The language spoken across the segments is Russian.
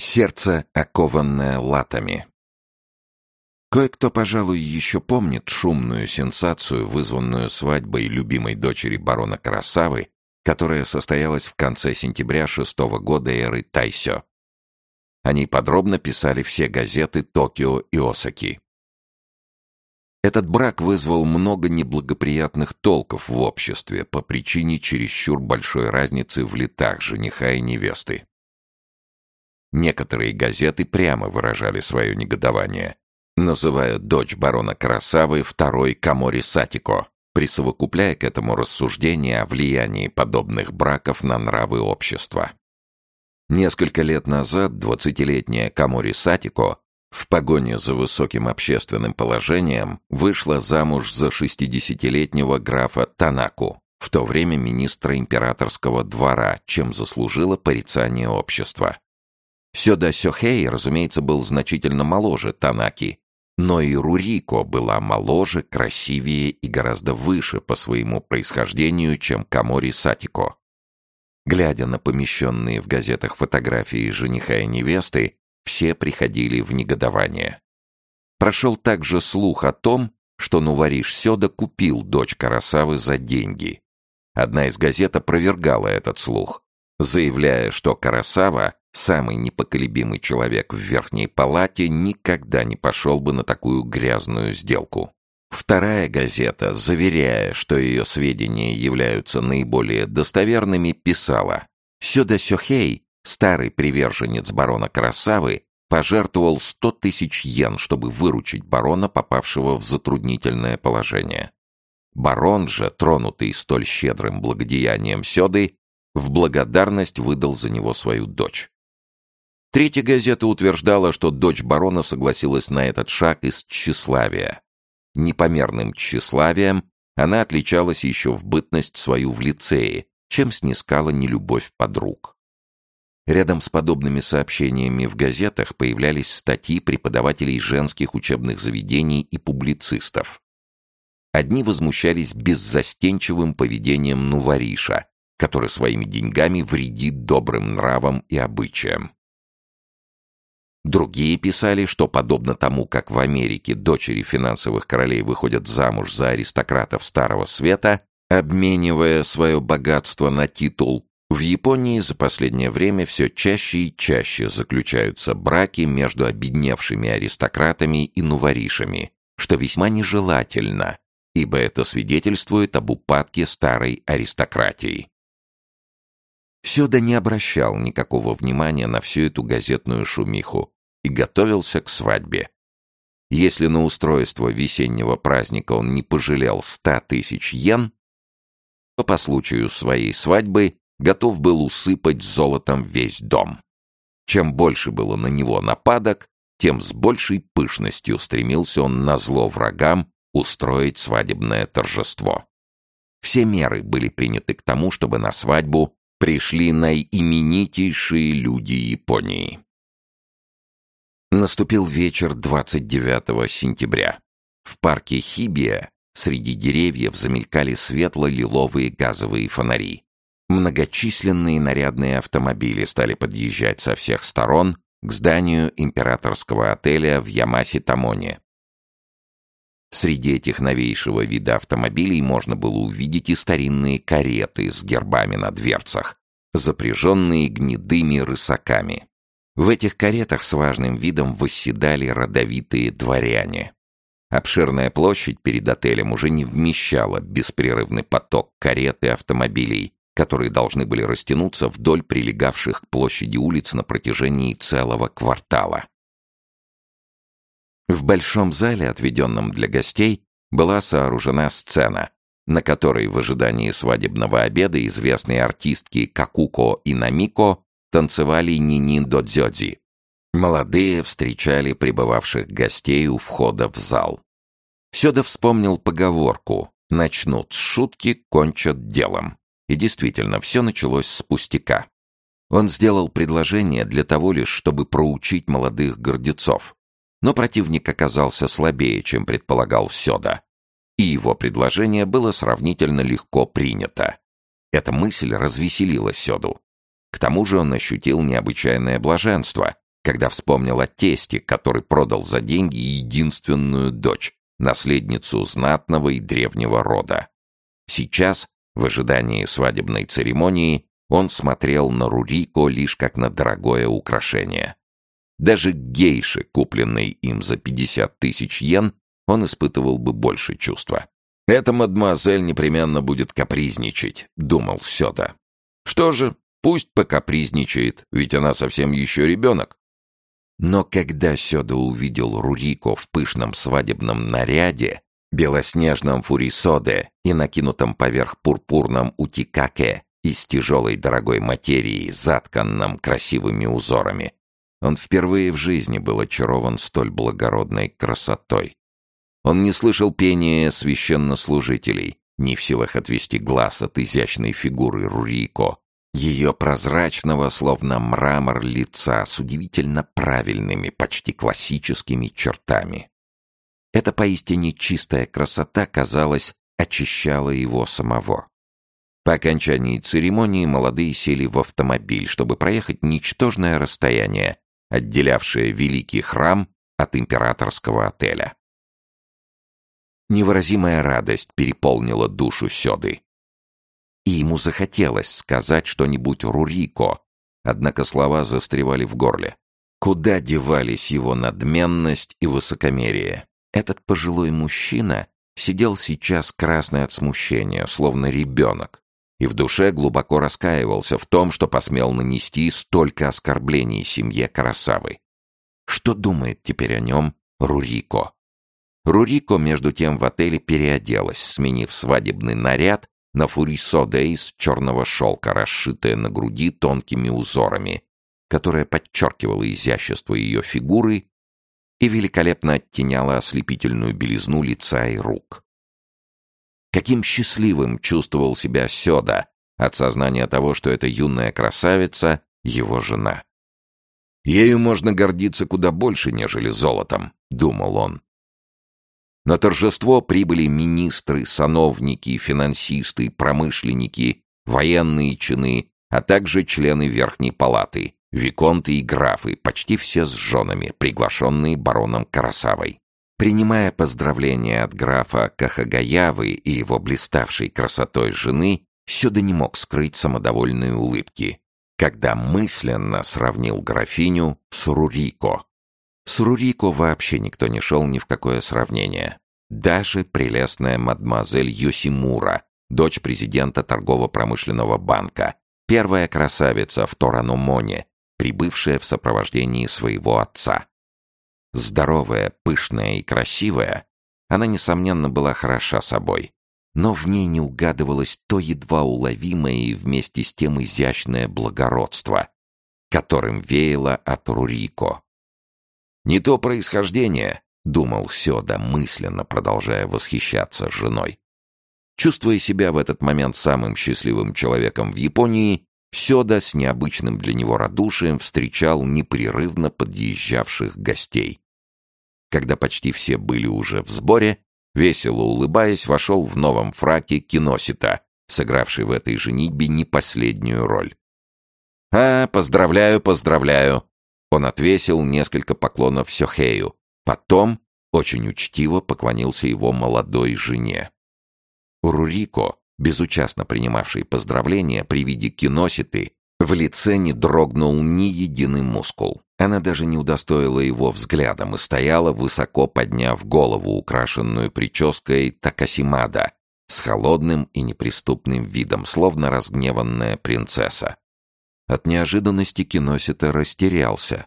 Сердце, окованное латами. Кое-кто, пожалуй, еще помнит шумную сенсацию, вызванную свадьбой любимой дочери барона Красавы, которая состоялась в конце сентября шестого года эры Тайсё. О ней подробно писали все газеты Токио и Осаки. Этот брак вызвал много неблагоприятных толков в обществе по причине чересчур большой разницы в летах жениха и невесты. Некоторые газеты прямо выражали свое негодование, называя дочь барона Курасавы второй Камори Сатико, присовокупляя к этому рассуждение о влиянии подобных браков на нравы общества. Несколько лет назад двадцатилетняя Камори Сатико в погоне за высоким общественным положением вышла замуж за шестидесятилетнего графа Танаку, в то время министра императорского двора, чем заслужила порицание общества. Сёда Сёхей, разумеется, был значительно моложе Танаки, но и Рурико была моложе, красивее и гораздо выше по своему происхождению, чем Камори Сатико. Глядя на помещенные в газетах фотографии жениха и невесты, все приходили в негодование. Прошел также слух о том, что Нувариш Сёда купил дочь Карасавы за деньги. Одна из газет опровергала этот слух, заявляя, что Карасава самый непоколебимый человек в верхней палате никогда не пошел бы на такую грязную сделку. Вторая газета, заверяя, что ее сведения являются наиболее достоверными, писала «Сёда Сёхей, старый приверженец барона Красавы, пожертвовал сто тысяч йен, чтобы выручить барона, попавшего в затруднительное положение. Барон же, тронутый столь щедрым благодеянием Сёды, в благодарность выдал за него свою дочь. Третья газета утверждала, что дочь барона согласилась на этот шаг из тщеславия. Непомерным тщеславием она отличалась еще в бытность свою в лицее, чем снискала нелюбовь подруг. Рядом с подобными сообщениями в газетах появлялись статьи преподавателей женских учебных заведений и публицистов. Одни возмущались беззастенчивым поведением Нувариша, который своими деньгами вредит добрым нравам и обычаям. Другие писали, что подобно тому, как в Америке дочери финансовых королей выходят замуж за аристократов Старого Света, обменивая свое богатство на титул, в Японии за последнее время все чаще и чаще заключаются браки между обедневшими аристократами и нуворишами, что весьма нежелательно, ибо это свидетельствует об упадке старой аристократии. Сёда не обращал никакого внимания на всю эту газетную шумиху и готовился к свадьбе. Если на устройство весеннего праздника он не пожалел ста тысяч йен, то по случаю своей свадьбы готов был усыпать золотом весь дом. Чем больше было на него нападок, тем с большей пышностью стремился он на зло врагам устроить свадебное торжество. Все меры были приняты к тому, чтобы на свадьбу пришли наименитейшие люди Японии. Наступил вечер 29 сентября. В парке Хибия среди деревьев замелькали светло-лиловые газовые фонари. Многочисленные нарядные автомобили стали подъезжать со всех сторон к зданию императорского отеля в Ямаси-Тамоне. Среди этих новейшего вида автомобилей можно было увидеть и старинные кареты с гербами на дверцах, запряженные гнедыми рысаками. В этих каретах с важным видом восседали родовитые дворяне. Обширная площадь перед отелем уже не вмещала беспрерывный поток карет и автомобилей, которые должны были растянуться вдоль прилегавших к площади улиц на протяжении целого квартала. В большом зале, отведенном для гостей, была сооружена сцена, на которой в ожидании свадебного обеда известные артистки Какуко и Намико танцевали нини-до дзёдзи. Молодые встречали прибывавших гостей у входа в зал. Сёда вспомнил поговорку «начнут с шутки, кончат делом». И действительно, все началось с пустяка. Он сделал предложение для того лишь, чтобы проучить молодых гордецов. Но противник оказался слабее, чем предполагал Сёда. И его предложение было сравнительно легко принято. Эта мысль развеселила Сёду. К тому же он ощутил необычайное блаженство, когда вспомнил о тесте, который продал за деньги единственную дочь, наследницу знатного и древнего рода. Сейчас, в ожидании свадебной церемонии, он смотрел на Рурико лишь как на дорогое украшение. Даже гейши, купленной им за 50 тысяч йен, он испытывал бы больше чувства. «Эта мадемуазель непременно будет капризничать», — думал Сёда. «Что же, пусть покапризничает, ведь она совсем еще ребенок». Но когда Сёда увидел Рурико в пышном свадебном наряде, белоснежном фурисоде и накинутом поверх пурпурном утикаке из тяжелой дорогой материи, затканном красивыми узорами, он впервые в жизни был очарован столь благородной красотой. Он не слышал пения священнослужителей, не в силах отвести глаз от изящной фигуры Рурико, ее прозрачного, словно мрамор лица с удивительно правильными, почти классическими чертами. Эта поистине чистая красота, казалось, очищала его самого. По окончании церемонии молодые сели в автомобиль, чтобы проехать ничтожное расстояние, отделявшее великий храм от императорского отеля. Невыразимая радость переполнила душу Сёды. И ему захотелось сказать что-нибудь Рурико, однако слова застревали в горле. Куда девались его надменность и высокомерие? Этот пожилой мужчина сидел сейчас красный от смущения, словно ребенок, и в душе глубоко раскаивался в том, что посмел нанести столько оскорблений семье Карасавы. Что думает теперь о нем Рурико? Рурико, между тем, в отеле переоделась, сменив свадебный наряд на фурисоде из черного шелка, расшитое на груди тонкими узорами, которое подчеркивало изящество ее фигуры и великолепно оттеняло ослепительную белизну лица и рук. Каким счастливым чувствовал себя Сёда от сознания того, что эта юная красавица — его жена. «Ею можно гордиться куда больше, нежели золотом», — думал он. На торжество прибыли министры, сановники, финансисты, промышленники, военные чины, а также члены Верхней палаты, виконты и графы, почти все с женами, приглашенные бароном Карасавой. Принимая поздравления от графа Кахагаявы и его блиставшей красотой жены, Сюда не мог скрыть самодовольные улыбки, когда мысленно сравнил графиню с Рурико, с Рурико вообще никто не шел ни в какое сравнение. Даже прелестная мадемуазель Йосимура, дочь президента торгово-промышленного банка, первая красавица в Тораномоне, прибывшая в сопровождении своего отца. Здоровая, пышная и красивая, она, несомненно, была хороша собой, но в ней не угадывалось то едва уловимое и вместе с тем изящное благородство, которым веяло от Рурико. «Не то происхождение», — думал Сёда, мысленно продолжая восхищаться женой. Чувствуя себя в этот момент самым счастливым человеком в Японии, Сёда с необычным для него радушием встречал непрерывно подъезжавших гостей. Когда почти все были уже в сборе, весело улыбаясь, вошел в новом фраке Киносита, сыгравший в этой женитьбе не последнюю роль. «А, поздравляю, поздравляю!» Он отвесил несколько поклонов Сёхею. Потом очень учтиво поклонился его молодой жене. Урурико, безучастно принимавший поздравления при виде киноситы, в лице не дрогнул ни единый мускул. Она даже не удостоила его взглядом и стояла, высоко подняв голову, украшенную прической Такасимада, с холодным и неприступным видом, словно разгневанная принцесса. От неожиданности Киносита растерялся.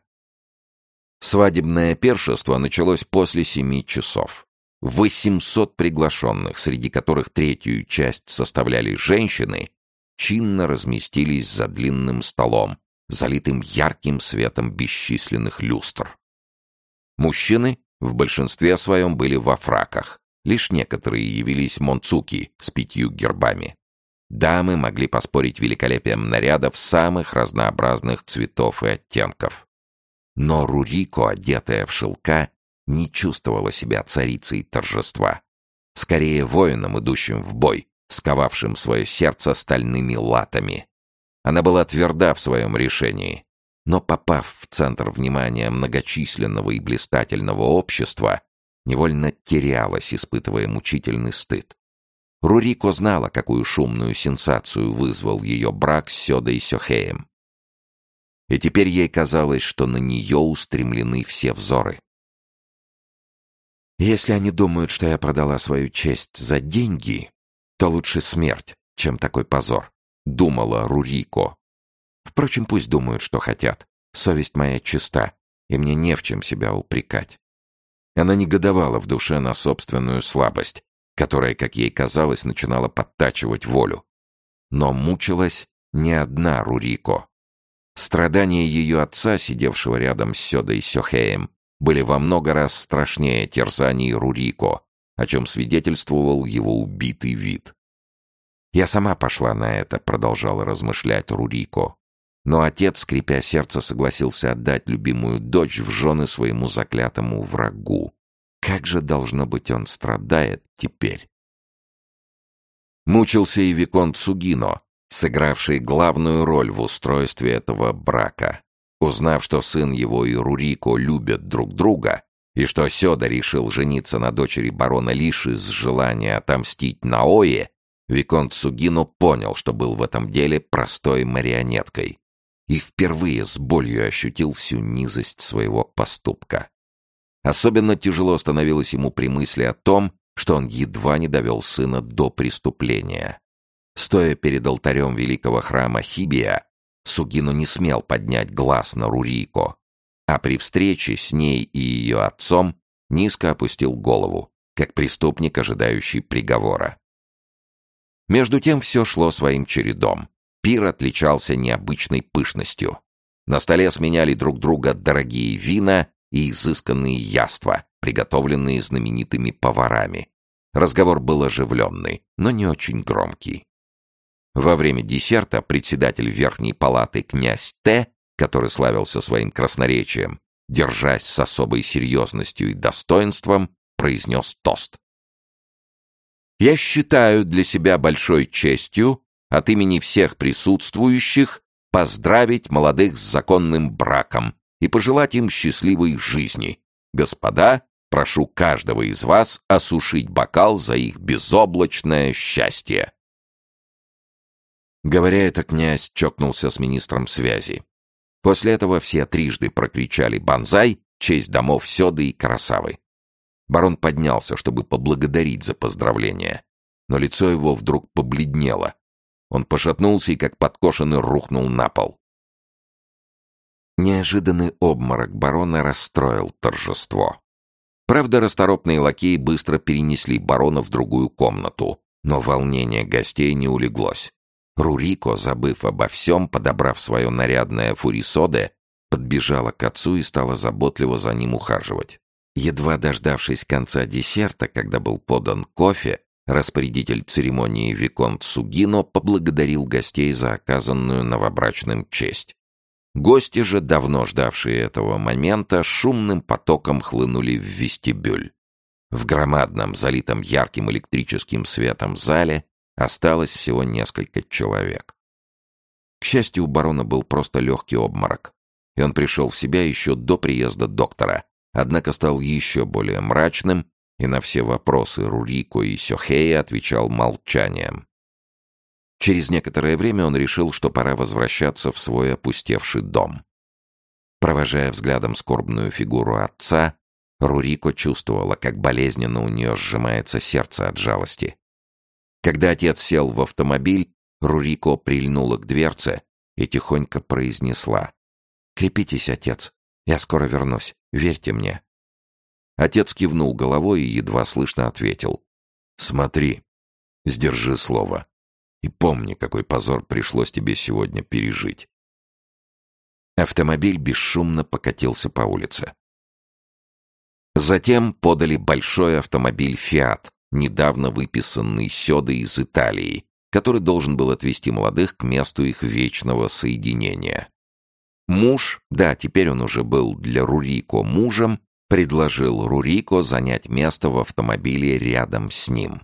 Свадебное першество началось после семи часов. 800 приглашенных, среди которых третью часть составляли женщины, чинно разместились за длинным столом, залитым ярким светом бесчисленных люстр. Мужчины в большинстве своем были во фраках, лишь некоторые явились монцуки с пятью гербами. Дамы могли поспорить великолепием нарядов самых разнообразных цветов и оттенков. Но Рурико, одетая в шелка, не чувствовала себя царицей торжества. Скорее воином, идущим в бой, сковавшим свое сердце стальными латами. Она была тверда в своем решении. но попав в центр внимания многочисленного и блистательного общества, невольно терялась, испытывая мучительный стыд. Рурико знала, какую шумную сенсацию вызвал ее брак с Сёдой Сёхеем. И теперь ей казалось, что на нее устремлены все взоры. «Если они думают, что я продала свою честь за деньги, то лучше смерть, чем такой позор», — думала Рурико. «Впрочем, пусть думают, что хотят. Совесть моя чиста, и мне не в чем себя упрекать». Она негодовала в душе на собственную слабость, которая, как ей казалось, начинала подтачивать волю. Но мучилась не одна Рурико. Страдания ее отца, сидевшего рядом с Сёдой Сёхеем, были во много раз страшнее терзаний Рурико, о чем свидетельствовал его убитый вид. «Я сама пошла на это», — продолжала размышлять Рурико. Но отец, скрипя сердце, согласился отдать любимую дочь в жены своему заклятому врагу. Как же, должно быть, он страдает теперь? Мучился и Виконт Сугино, сыгравший главную роль в устройстве этого брака. Узнав, что сын его и Рурико любят друг друга, и что Сёда решил жениться на дочери барона лишь из желания отомстить Наое, Виконт Сугино понял, что был в этом деле простой марионеткой и впервые с болью ощутил всю низость своего поступка. Особенно тяжело становилось ему при мысли о том, что он едва не довел сына до преступления. Стоя перед алтарем великого храма Хибия, Сугину не смел поднять глаз на Рурико, а при встрече с ней и ее отцом низко опустил голову, как преступник, ожидающий приговора. Между тем все шло своим чередом. Пир отличался необычной пышностью. На столе сменяли друг друга дорогие вина и изысканные яства, приготовленные знаменитыми поварами. Разговор был оживленный, но не очень громкий. Во время десерта председатель Верхней палаты князь Т, который славился своим красноречием, держась с особой серьезностью и достоинством, произнес тост. «Я считаю для себя большой честью от имени всех присутствующих поздравить молодых с законным браком и пожелать им счастливой жизни. Господа, прошу каждого из вас осушить бокал за их безоблачное счастье. Говоря это, князь чокнулся с министром связи. После этого все трижды прокричали «Бонзай!» честь домов Сёды и Карасавы. Барон поднялся, чтобы поблагодарить за поздравление, но лицо его вдруг побледнело. Он пошатнулся и, как подкошенный, рухнул на пол. Неожиданный обморок барона расстроил торжество. Правда, расторопные лакеи быстро перенесли барона в другую комнату, но волнение гостей не улеглось. Рурико, забыв обо всем, подобрав свое нарядное фурисоде, подбежала к отцу и стала заботливо за ним ухаживать. Едва дождавшись конца десерта, когда был подан кофе, распорядитель церемонии Виконт Сугино поблагодарил гостей за оказанную новобрачным честь. Гости же, давно ждавшие этого момента, шумным потоком хлынули в вестибюль. В громадном, залитом ярким электрическим светом зале осталось всего несколько человек. К счастью, у барона был просто легкий обморок, и он пришел в себя еще до приезда доктора, однако стал еще более мрачным и на все вопросы Рурико и Сёхея отвечал молчанием. Через некоторое время он решил, что пора возвращаться в свой опустевший дом. Провожая взглядом скорбную фигуру отца, Рурико чувствовала, как болезненно у нее сжимается сердце от жалости. Когда отец сел в автомобиль, Рурико прильнула к дверце и тихонько произнесла. «Крепитесь, отец. Я скоро вернусь. Верьте мне». Отец кивнул головой и едва слышно ответил. «Смотри. Сдержи слово. И помни, какой позор пришлось тебе сегодня пережить. Автомобиль бесшумно покатился по улице. Затем подали большой автомобиль «Фиат», недавно выписанный Сёдой из Италии, который должен был отвезти молодых к месту их вечного соединения. Муж, да, теперь он уже был для Рурико мужем, предложил Рурико занять место в автомобиле рядом с ним.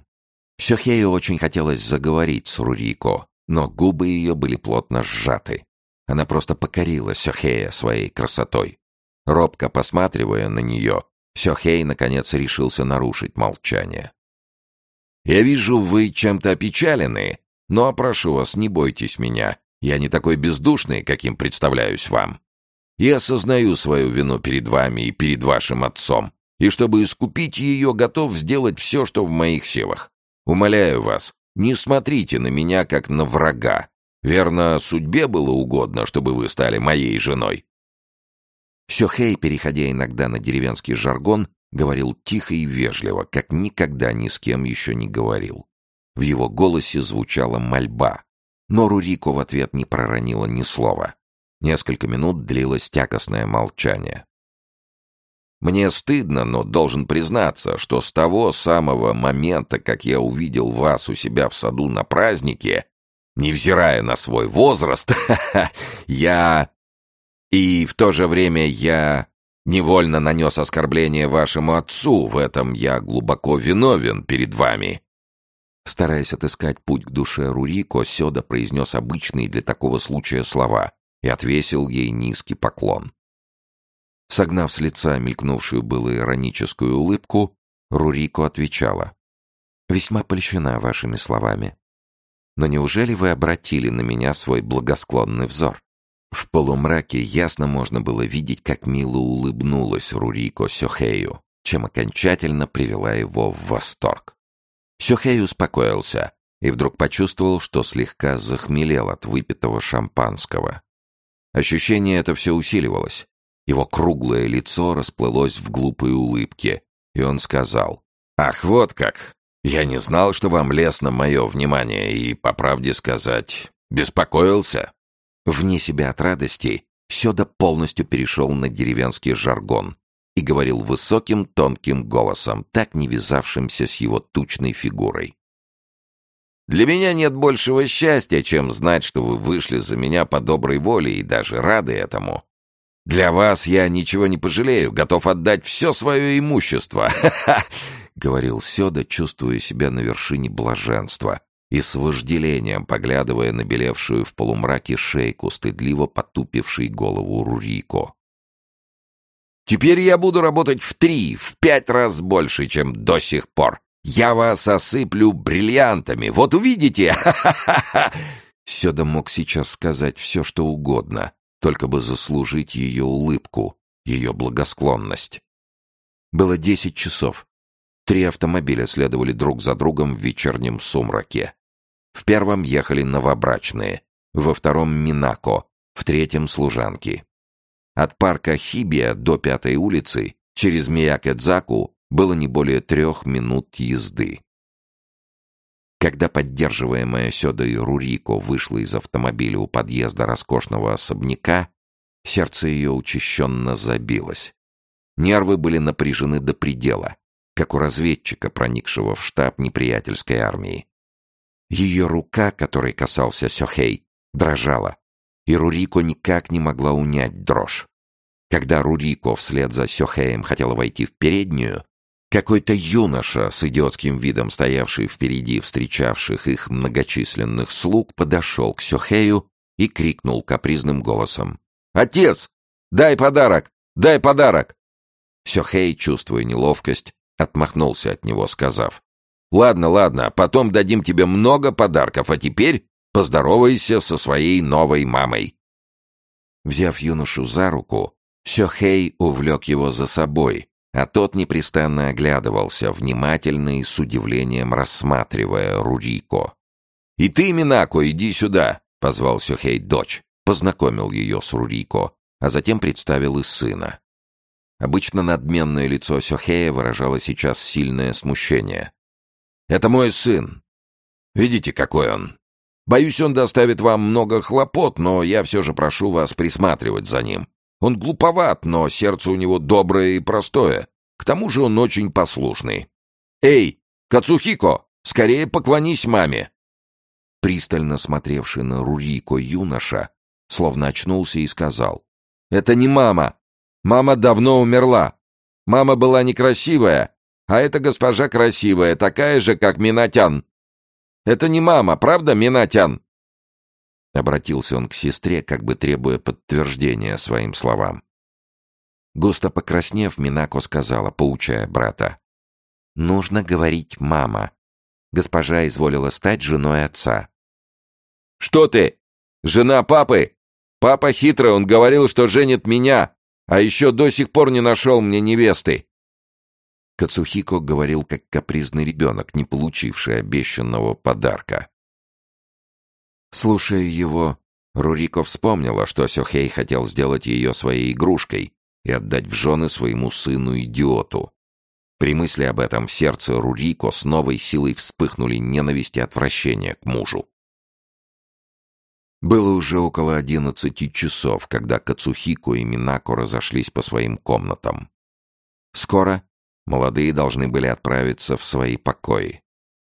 Сёхею очень хотелось заговорить с Рурико, но губы ее были плотно сжаты. Она просто покорила Сёхея своей красотой. Робко посматривая на нее, Сёхей наконец решился нарушить молчание. «Я вижу, вы чем-то опечалены, но прошу вас, не бойтесь меня. Я не такой бездушный, каким представляюсь вам. Я осознаю свою вину перед вами и перед вашим отцом, и чтобы искупить ее, готов сделать все, что в моих силах. Умоляю вас, не смотрите на меня, как на врага. Верно, судьбе было угодно, чтобы вы стали моей женой. Сёхей, переходя иногда на деревенский жаргон, говорил тихо и вежливо, как никогда ни с кем еще не говорил. В его голосе звучала мольба, но Рурико в ответ не проронила ни слова. Несколько минут длилось тягостное молчание. Мне стыдно, но должен признаться, что с того самого момента, как я увидел вас у себя в саду на празднике, невзирая на свой возраст, я... И в то же время я невольно нанес оскорбление вашему отцу, в этом я глубоко виновен перед вами. Стараясь отыскать путь к душе Рурико, Сёда произнес обычные для такого случая слова и отвесил ей низкий поклон. Согнав с лица мелькнувшую было ироническую улыбку, Рурико отвечала. «Весьма польщена вашими словами. Но неужели вы обратили на меня свой благосклонный взор?» В полумраке ясно можно было видеть, как мило улыбнулась Рурико Сёхею, чем окончательно привела его в восторг. Сёхей успокоился и вдруг почувствовал, что слегка захмелел от выпитого шампанского. Ощущение это все усиливалось. Его круглое лицо расплылось в глупой улыбке, и он сказал, «Ах, вот как! Я не знал, что вам лестно мое внимание, и, по правде сказать, беспокоился». Вне себя от радости, Сёда полностью перешел на деревенский жаргон и говорил высоким тонким голосом, так не вязавшимся с его тучной фигурой. «Для меня нет большего счастья, чем знать, что вы вышли за меня по доброй воле и даже рады этому. Для вас я ничего не пожалею, готов отдать все свое имущество. — говорил Сёда, чувствуя себя на вершине блаженства и с вожделением поглядывая на белевшую в полумраке шейку, стыдливо потупившей голову Рурико. «Теперь я буду работать в три, в пять раз больше, чем до сих пор. Я вас осыплю бриллиантами, вот увидите! Сёда мог сейчас сказать все, что угодно, только бы заслужить ее улыбку, ее благосклонность. Было десять часов. Три автомобиля следовали друг за другом в вечернем сумраке. В первом ехали новобрачные, во втором — Минако, в третьем — служанки. От парка Хибия до Пятой улицы через Миякэдзаку было не более трех минут езды. Когда поддерживаемая Сёдой Рурико вышла из автомобиля у подъезда роскошного особняка, сердце ее учащенно забилось. Нервы были напряжены до предела, как у разведчика, проникшего в штаб неприятельской армии. Ее рука, которой касался Сёхей, дрожала, и Рурико никак не могла унять дрожь. Когда Рурико вслед за Сёхеем хотела войти в переднюю, какой-то юноша с идиотским видом, стоявший впереди встречавших их многочисленных слуг, подошел к Сёхею и крикнул капризным голосом. «Отец! Дай подарок! Дай подарок!» Сёхей, чувствуя неловкость, отмахнулся от него, сказав. «Ладно, ладно, потом дадим тебе много подарков, а теперь поздоровайся со своей новой мамой». Взяв юношу за руку, Сёхей увлек его за собой, а тот непрестанно оглядывался, внимательно и с удивлением рассматривая Рурико. «И ты, Минако, иди сюда!» — позвал Сюхей дочь, познакомил ее с Рурико, а затем представил и сына. Обычно надменное лицо Сюхея выражало сейчас сильное смущение. «Это мой сын. Видите, какой он? Боюсь, он доставит вам много хлопот, но я все же прошу вас присматривать за ним. Он глуповат, но сердце у него доброе и простое. К тому же он очень послушный. «Эй, Кацухико, скорее поклонись маме!» Пристально смотревший на Рурико юноша, словно очнулся и сказал. «Это не мама. Мама давно умерла. Мама была некрасивая, а эта госпожа красивая, такая же, как Минатян. Это не мама, правда, Минатян?» Обратился он к сестре, как бы требуя подтверждения своим словам. Густо покраснев, Минако сказала, поучая брата. «Нужно говорить «мама». Госпожа изволила стать женой отца». «Что ты? Жена папы? Папа хитрый, он говорил, что женит меня, а еще до сих пор не нашел мне невесты». Кацухико говорил, как капризный ребенок, не получивший обещанного подарка. Слушая его, Рурико вспомнила, что Сёхей хотел сделать ее своей игрушкой и отдать в жены своему сыну-идиоту. При мысли об этом в сердце Рурико с новой силой вспыхнули ненависть и отвращение к мужу. Было уже около одиннадцати часов, когда Кацухико и Минако разошлись по своим комнатам. Скоро молодые должны были отправиться в свои покои.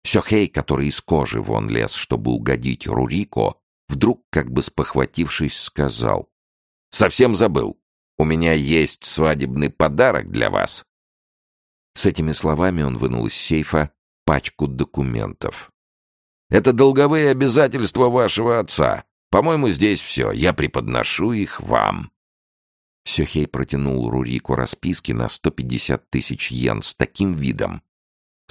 Сёхей, который из кожи вон лез, чтобы угодить Рурико, вдруг, как бы спохватившись, сказал. «Совсем забыл. У меня есть свадебный подарок для вас». С этими словами он вынул из сейфа пачку документов. «Это долговые обязательства вашего отца. По-моему, здесь все. Я преподношу их вам». Сёхей протянул Рурику расписки на 150 тысяч йен с таким видом,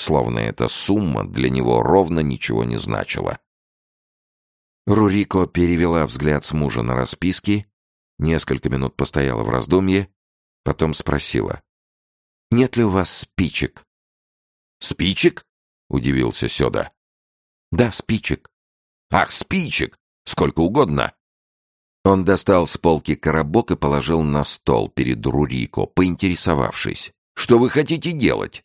словно эта сумма для него ровно ничего не значила. Рурико перевела взгляд с мужа на расписки, несколько минут постояла в раздумье, потом спросила. «Нет ли у вас спичек?» «Спичек?» — удивился Сёда. «Да, спичек». «Ах, спичек! Сколько угодно!» Он достал с полки коробок и положил на стол перед Рурико, поинтересовавшись. «Что вы хотите делать?»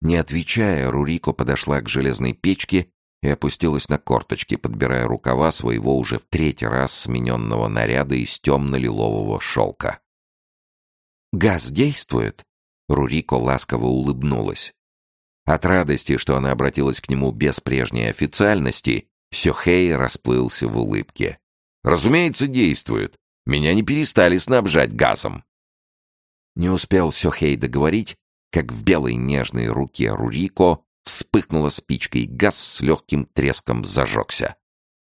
Не отвечая, Рурико подошла к железной печке и опустилась на корточки, подбирая рукава своего уже в третий раз смененного наряда из темно-лилового шелка. «Газ действует?» Рурико ласково улыбнулась. От радости, что она обратилась к нему без прежней официальности, Сёхей расплылся в улыбке. «Разумеется, действует. Меня не перестали снабжать газом». Не успел Сёхей договорить, как в белой нежной руке Рурико вспыхнула спичка, и газ с легким треском зажегся.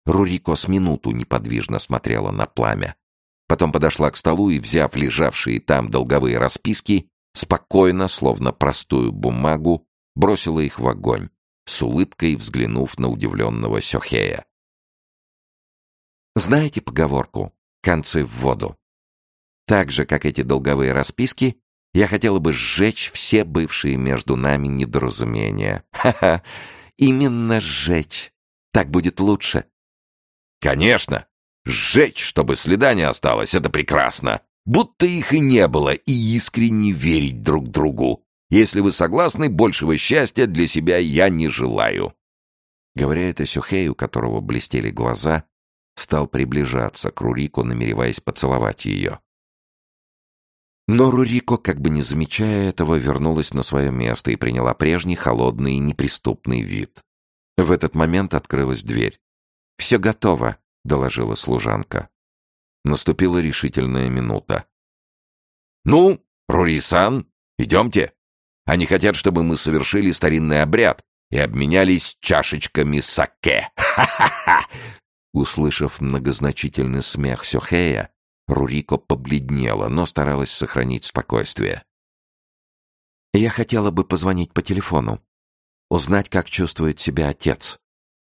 Рурико с минуту неподвижно смотрела на пламя. Потом подошла к столу и, взяв лежавшие там долговые расписки, спокойно, словно простую бумагу, бросила их в огонь, с улыбкой взглянув на удивленного Сёхея. Знаете поговорку «концы в воду»? Так же, как эти долговые расписки, я хотела бы сжечь все бывшие между нами недоразумения. Ха-ха, именно сжечь. Так будет лучше. Конечно. Сжечь, чтобы следа не осталось, это прекрасно. Будто их и не было, и искренне верить друг другу. Если вы согласны, большего счастья для себя я не желаю. Говоря это Сюхей, у которого блестели глаза, стал приближаться к Рурику, намереваясь поцеловать ее. Но Рурико, как бы не замечая этого, вернулась на свое место и приняла прежний холодный и неприступный вид. В этот момент открылась дверь. «Все готово», — доложила служанка. Наступила решительная минута. «Ну, Рурисан, идемте. Они хотят, чтобы мы совершили старинный обряд и обменялись чашечками саке. Ха-ха-ха!» Услышав многозначительный смех Сёхея, Рурико побледнела, но старалась сохранить спокойствие. «Я хотела бы позвонить по телефону, узнать, как чувствует себя отец».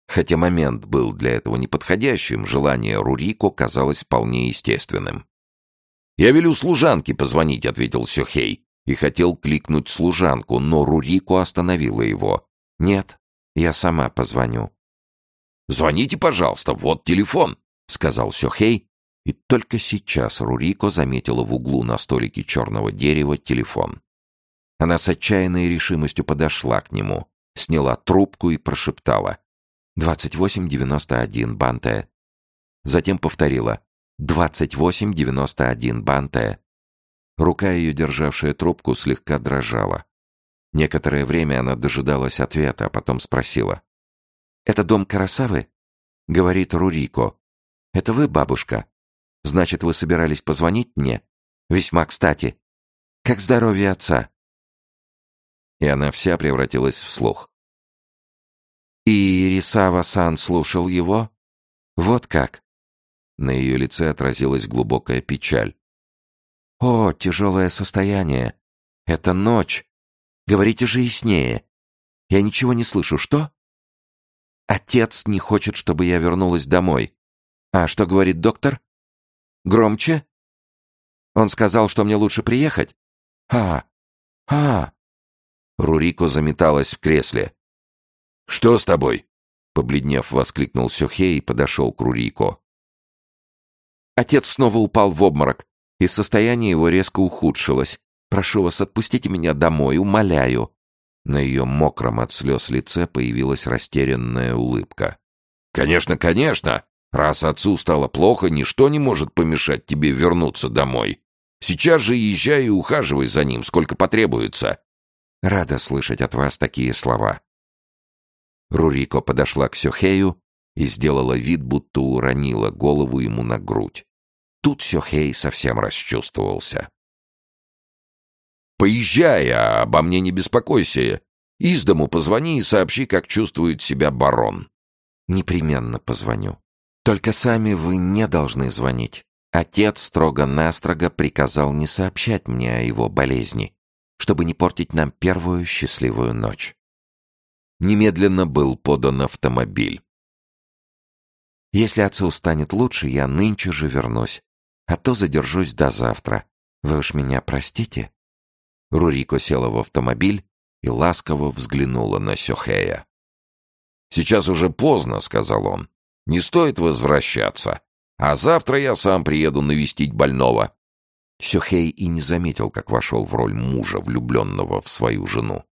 Хотя момент был для этого неподходящим, желание Рурико казалось вполне естественным. «Я велю служанке позвонить», — ответил Сюхей, и хотел кликнуть служанку, но Рурико остановила его. «Нет, я сама позвоню». «Звоните, пожалуйста, вот телефон», — сказал Сюхей и только сейчас Рурико заметила в углу на столике черного дерева телефон. Она с отчаянной решимостью подошла к нему, сняла трубку и прошептала «2891 Банте». Затем повторила «2891 Банте». Рука ее, державшая трубку, слегка дрожала. Некоторое время она дожидалась ответа, а потом спросила. «Это дом Карасавы?» — говорит Рурико. «Это вы, бабушка?» Значит, вы собирались позвонить мне? Весьма кстати. Как здоровье отца?» И она вся превратилась в слух. «И Рисава-сан слушал его?» «Вот как. На ее лице отразилась глубокая печаль. «О, тяжелое состояние! Это ночь! Говорите же яснее! Я ничего не слышу, что?» «Отец не хочет, чтобы я вернулась домой. А что говорит доктор? Громче?» «Он сказал, что мне лучше приехать?» «А, а!» Рурико заметалась в кресле. «Что с тобой?» Побледнев, воскликнул Сюхей и подошел к Рурико. Отец снова упал в обморок, и состояние его резко ухудшилось. Прошу вас, отпустите меня домой, умоляю. На ее мокром от слез лице появилась растерянная улыбка. «Конечно, конечно! Раз отцу стало плохо, ничто не может помешать тебе вернуться домой. Сейчас же езжай и ухаживай за ним, сколько потребуется». «Рада слышать от вас такие слова. Рурико подошла к Сёхею и сделала вид, будто уронила голову ему на грудь. Тут Сёхей совсем расчувствовался. «Поезжай, а обо мне не беспокойся. Из дому позвони и сообщи, как чувствует себя барон». «Непременно позвоню. Только сами вы не должны звонить. Отец строго-настрого приказал не сообщать мне о его болезни, чтобы не портить нам первую счастливую ночь немедленно был подан автомобиль. «Если отцу станет лучше, я нынче же вернусь, а то задержусь до завтра. Вы уж меня простите?» Рурико села в автомобиль и ласково взглянула на Сёхея. «Сейчас уже поздно», — сказал он. «Не стоит возвращаться. А завтра я сам приеду навестить больного». Сёхей и не заметил, как вошел в роль мужа, влюбленного в свою жену.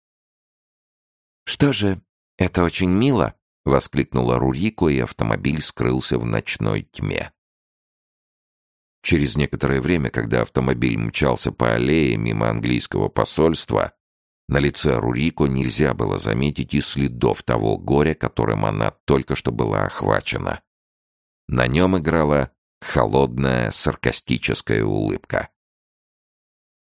«Что же, это очень мило!» — воскликнула Рурико, и автомобиль скрылся в ночной тьме. Через некоторое время, когда автомобиль мчался по аллее мимо английского посольства, на лице Рурико нельзя было заметить и следов того горя, которым она только что была охвачена. На нем играла холодная саркастическая улыбка.